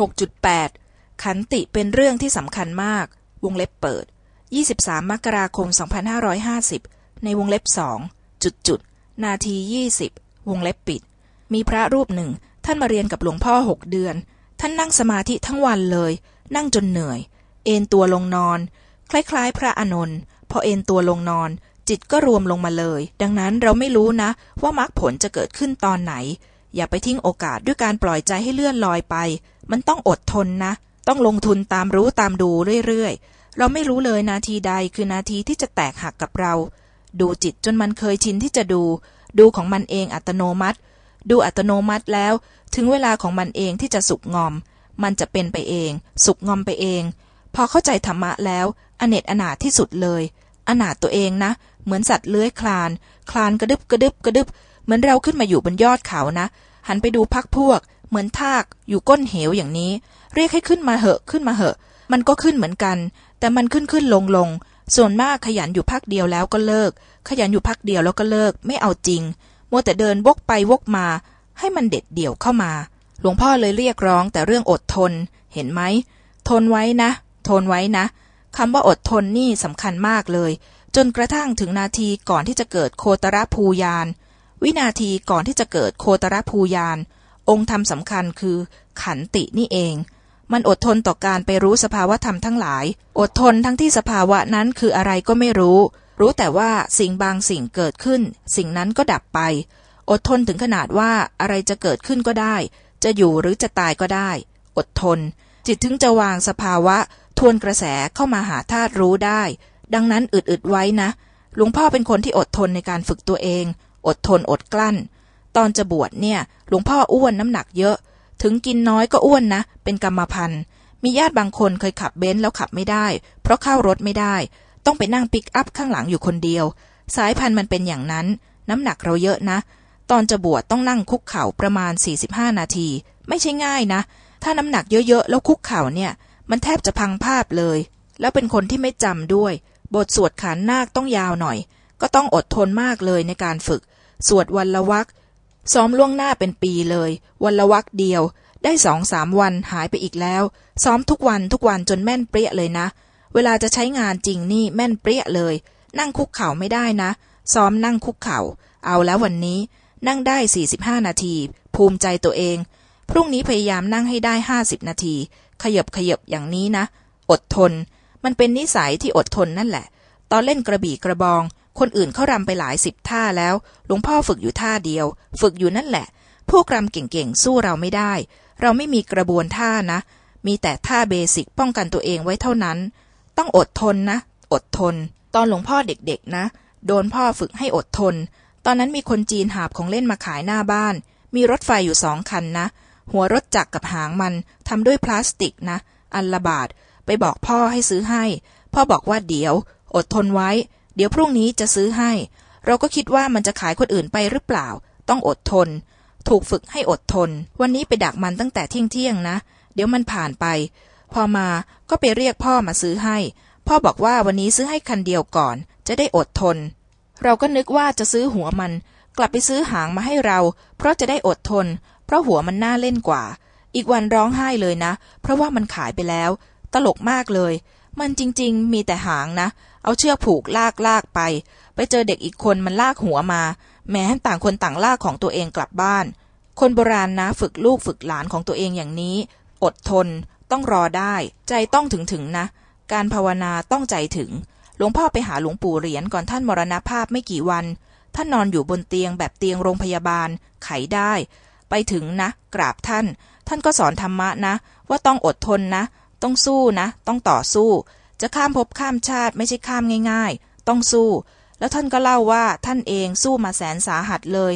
6.8 ขันติเป็นเรื่องที่สำคัญมาก วงเล็บเปิด 23 มกราคม 2550 ในวงเล็บสองจุดจุดนาที 20 วงเล็บปิด มีพระรูปหนึ่ง ท่านมาเรียนกับหลวงพ่อหกเดือน ท่านนั่งสมาธิทั้งวันเลย นั่งจนเหนื่อย เอนตัวลงนอน คล้ายๆ พระอานนท์พอเอนตัวลงนอน จิตก็รวมลงมาเลย ดังนั้นเราไม่รู้นะ ว่ามรรคผลจะเกิดขึ้นตอนไหน อย่าไปทิ้งโอกาสด้วยการปล่อยใจให้เลื่อนลอยไป มันต้องอดทนนะ ต้องลงทุนตามรู้ตามดูเรื่อยๆ เราไม่รู้เลยนาทีใดคือนาทีที่จะแตกหักกับเรา ดูจิตจนมันเคยชินที่จะดู ดูของมันเองอัตโนมัติ ดูอัตโนมัติแล้ว ถึงเวลาของมันเองที่จะสุกงอม มันจะเป็นไปเอง สุกงอมไปเอง พอเข้าใจธรรมะแล้ว อเนตอนาถที่สุดเลย อนาถตัวเองนะ เหมือนสัตว์เลื้อยคลาน คลานกระดึบกระดึบกระดึบ เหมือนเราขึ้นมาอยู่บนยอดเขานะ หันไปดูพักพวก เหมือนทากอยู่ก้นเหวอย่างนี้ เรียกให้ขึ้นมาเหอะขึ้นมาเหอะ มันก็ขึ้นเหมือนกัน แต่มันขึ้นขึ้นลงลงส่วนมากขยันอยู่พักเดียวแล้วก็เลิก ขยันอยู่พักเดียวแล้วก็เลิก ไม่เอาจริง มัวแต่เดินวกไปวกมา ให้มันเด็ดเดี่ยวเข้ามา หลวงพ่อเลยเรียกร้องแต่เรื่องอดทน เห็นไหม ทนไว้นะ ทนไว้นะคำว่าอดทนนี่สำคัญมากเลย จนกระทั่งถึงนาทีก่อนที่จะเกิดโคตรภูยาน วินาทีก่อนที่จะเกิดโคตรภูยาน องค์ธรรมสำคัญคือ ขันตินี่เอง มันอดทนต่อการไปรู้สภาวะธรรมทั้งหลาย อดทนทั้งที่สภาวะนั้นคืออะไรก็ไม่รู้ รู้แต่ว่าสิ่งบางสิ่งเกิดขึ้น สิ่งนั้นก็ดับไป อดทนถึงขนาดว่าอะไรจะเกิดขึ้นก็ได้ จะอยู่หรือจะตายก็ได้ อดทน จิตถึงจะวางสภาวะ ทวนกระแสเข้ามาหาธาตุรู้ได้ ดังนั้นอึดๆไว้นะหลวงพ่อเป็นคนที่อดทนในการฝึกตัวเอง อดทนอดกลั้น ตอนจะบวชเนี่ย หลวงพ่ออ้วนน้ำหนักเยอะ ถึงกินน้อยก็อ้วนนะ เป็นกรรมพันธุ์มีญาติบางคนเคยขับเบนซ์แล้วขับไม่ได้ เพราะเข้ารถไม่ได้ ต้องไปนั่งปิกอัพข้างหลังอยู่คนเดียว สายพันธุ์มันเป็นอย่างนั้น น้ำหนักเราเยอะนะ ตอนจะบวชต้องนั่งคุกเข่าประมาณ 45 นาที ไม่ใช่ง่ายนะ ถ้าน้ำหนักเยอะๆแล้วคุกเข่าเนี่ย มันแทบจะพังภาพเลย แล้วเป็นคนที่ไม่จำด้วย บทสวดขานนาคต้องยาวหน่อย ก็ต้องอดทนมากเลยในการฝึก สวดวันละวักซ้อมล่วงหน้าเป็นปีเลย วันละวักเดียว ได้สองสามวันหายไปอีกแล้ว ซ้อมทุกวันทุกวันจนแม่นเปรี้ยเลยนะ เวลาจะใช้งานจริงนี่แม่นเปรี้ยเลย นั่งคุกเข่าไม่ได้นะ ซ้อมนั่งคุกเข่า เอาแล้ววันนี้ นั่งได้45นาที ภูมิใจตัวเอง พรุ่งนี้พยายามนั่งให้ได้50นาที ขยบขยบอย่างนี้นะ อดทน มันเป็นนิสัยที่อดทนนั่นแหละ ตอนเล่นกระบี่กระบอง คนอื่นเขารำไปหลายสิบท่าแล้ว หลวงพ่อฝึกอยู่ท่าเดียว ฝึกอยู่นั่นแหละ พวกรำเก่งๆ สู้เราไม่ได้ เราไม่มีกระบวนท่านะ มีแต่ท่าเบสิกป้องกันตัวเองไว้เท่านั้น ต้องอดทนนะ อดทน ตอนหลวงพ่อเด็กๆนะ โดนพ่อฝึกให้อดทน ตอนนั้นมีคนจีนหาบของเล่นมาขายหน้าบ้าน มีรถไฟอยู่สองคันนะ หัวรถจักรกับหางมันทำด้วยพลาสติกนะ อันละบาท ไปบอกพ่อให้ซื้อให้ พ่อบอกว่าเดี๋ยว อดทนไว้ ดี๋ยวพรุ่งนี้จะซื้อให้ เราก็คิดว่ามันจะขายคนอื่นไปหรือเปล่า ต้องอดทน ถูกฝึกให้อดทน วันนี้ไปดักมันตั้งแต่เที่ยงเที่ยงๆนะ เดี๋ยวมันผ่านไป พอมาก็ไปเรียกพ่อมาซื้อให้ พ่อบอกว่าวันนี้ซื้อให้คันเดียวก่อน จะได้อดทน เราก็นึกว่าจะซื้อหัวมัน กลับไปซื้อหางมาให้เรา เพราะจะได้อดทน เพราะหัวมันน่าเล่นกว่า อีกวันร้องไห้เลยนะ เพราะว่ามันขายไปแล้ว ตลกมากเลย มันจริง ๆ มีแต่หางนะ เอาเชือกผูกลากลากไป ไปเจอเด็กอีกคนมันลากหัวมา แม้ต่างคนต่างลากของตัวเองกลับบ้าน คนโบราณนะฝึกลูกฝึกหลานของตัวเองอย่างนี้ อดทน ต้องรอได้ ใจต้องถึงถึงนะ การภาวนาต้องใจถึง หลวงพ่อไปหาหลวงปู่เหรียญก่อนท่านมรณภาพไม่กี่วัน ท่านนอนอยู่บนเตียงแบบเตียงโรงพยาบาล ไขได้ ไปถึงนะ กราบท่าน ท่านก็สอนธรรมะนะ ว่าต้องอดทนนะ ต้องสู้นะ ต้องต่อสู้ จะข้ามภพข้ามชาติไม่ใช่ข้ามง่าย ๆ ต้องสู้ แล้วท่านก็เล่าว่าท่านเองสู้มาแสนสาหัสเลย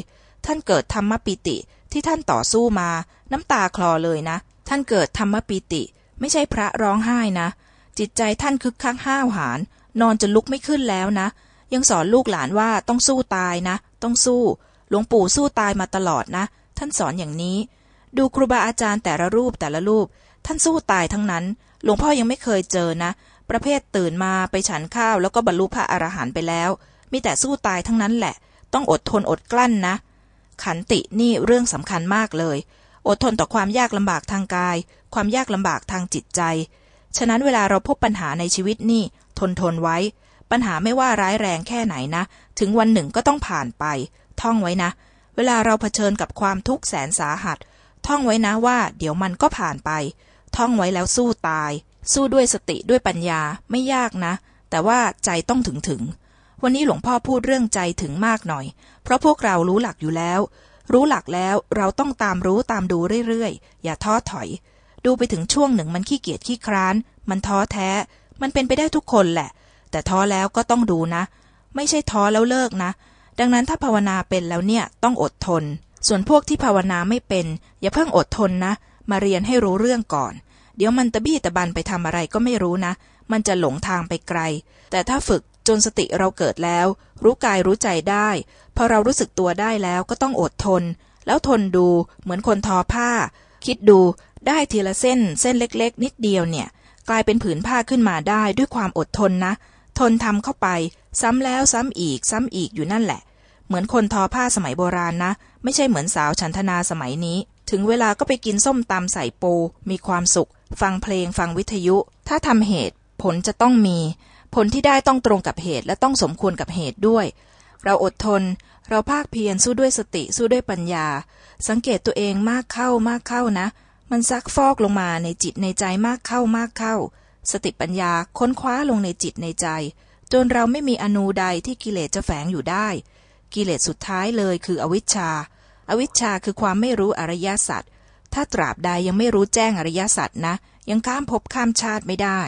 ท่านเกิดธรรมปิติที่ท่านต่อสู้มา น้ำตาคลอเลยนะ ท่านเกิดธรรมปิติ ไม่ใช่พระร้องไห้นะ จิตใจท่านคึกคักห้าวหาญนอนจะลุกไม่ขึ้นแล้วนะ ยังสอนลูกหลานว่าต้องสู้ตายนะ ต้องสู้ หลวงปู่สู้ตายมาตลอดนะ ท่านสอนอย่างนี้ ดูครูบาอาจารย์แต่ละรูปแต่ละรูป ท่านสู้ตายทั้งนั้น หลวงพ่อยังไม่เคยเจอนะ ประเภทตื่นมาไปฉันข้าวแล้วก็บรรลุพระอรหันต์ไปแล้ว มีแต่สู้ตายทั้งนั้นแหละ ต้องอดทนอดกลั้นนะ ขันตินี่เรื่องสำคัญมากเลย อดทนต่อความยากลำบากทางกาย ความยากลำบากทางจิตใจ ฉะนั้นเวลาเราพบปัญหาในชีวิตนี่ ทนทนไว้ ปัญหาไม่ว่าร้ายแรงแค่ไหนนะ ถึงวันหนึ่งก็ต้องผ่านไป ท่องไว้นะ เวลาเราเผชิญกับความทุกข์แสนสาหัส ท่องไว้นะว่า เดี๋ยวมันก็ผ่านไป ท่องไว้แล้วสู้ตาย สู้ด้วยสติด้วยปัญญาไม่ยากนะ แต่ว่าใจต้องถึงถึง วันนี้หลวงพ่อพูดเรื่องใจถึงมากหน่อย เพราะพวกเรารู้หลักอยู่แล้ว รู้หลักแล้วเราต้องตามรู้ตามดูเรื่อยๆ อย่าท้อถอย ดูไปถึงช่วงหนึ่งมันขี้เกียจขี้คร้าน มันท้อแท้ มันเป็นไปได้ทุกคนแหละ แต่ท้อแล้วก็ต้องดูนะ ไม่ใช่ท้อแล้วเลิกนะ ดังนั้นถ้าภาวนาเป็นแล้วเนี่ยต้องอดทนส่วนพวกที่ภาวนาไม่เป็น อย่าเพิ่งอดทนนะ มาเรียนให้รู้เรื่องก่อน เดี๋ยวมันตะบี้ตะบันไปทำอะไรก็ไม่รู้นะ มันจะหลงทางไปไกล แต่ถ้าฝึกจนสติเราเกิดแล้ว รู้กายรู้ใจได้ พอเรารู้สึกตัวได้แล้วก็ต้องอดทน แล้วทนดูเหมือนคนทอผ้า คิดดูได้ทีละเส้นเส้นเล็ก ๆ นิดเดียวเนี่ย กลายเป็นผืนผ้าขึ้นมาได้ด้วยความอดทนนะ ทนทำเข้าไป ซ้ำแล้วซ้ำอีกซ้ำอีกอยู่นั่นแหละ เหมือนคนทอผ้าสมัยโบราณนะ ไม่ใช่เหมือนสาวฉันทนาสมัยนี้ ถึงเวลาก็ไปกินส้มตำใส่ปูมีความสุข ฟังเพลงฟังวิทยุ ถ้าทำเหตุผลจะต้องมี ผลที่ได้ต้องตรงกับเหตุและต้องสมควรกับเหตุด้วย เราอดทน เราภาคเพียรสู้ด้วยสติสู้ด้วยปัญญา สังเกตตัวเองมากเข้ามากเข้านะ มันซักฟอกลงมาในจิตในใจมากเข้ามากเข้า สติปัญญาค้นคว้าลงในจิตในใจ จนเราไม่มีอนูใดที่กิเลสจะแฝงอยู่ได้ กิเลสสุดท้ายเลยคืออวิชชา อวิชชาคือความไม่รู้อริยสัจ ถ้าตราบใดยังไม่รู้แจ้งอริยสัจนะ ยังข้ามภพข้ามชาติไม่ได้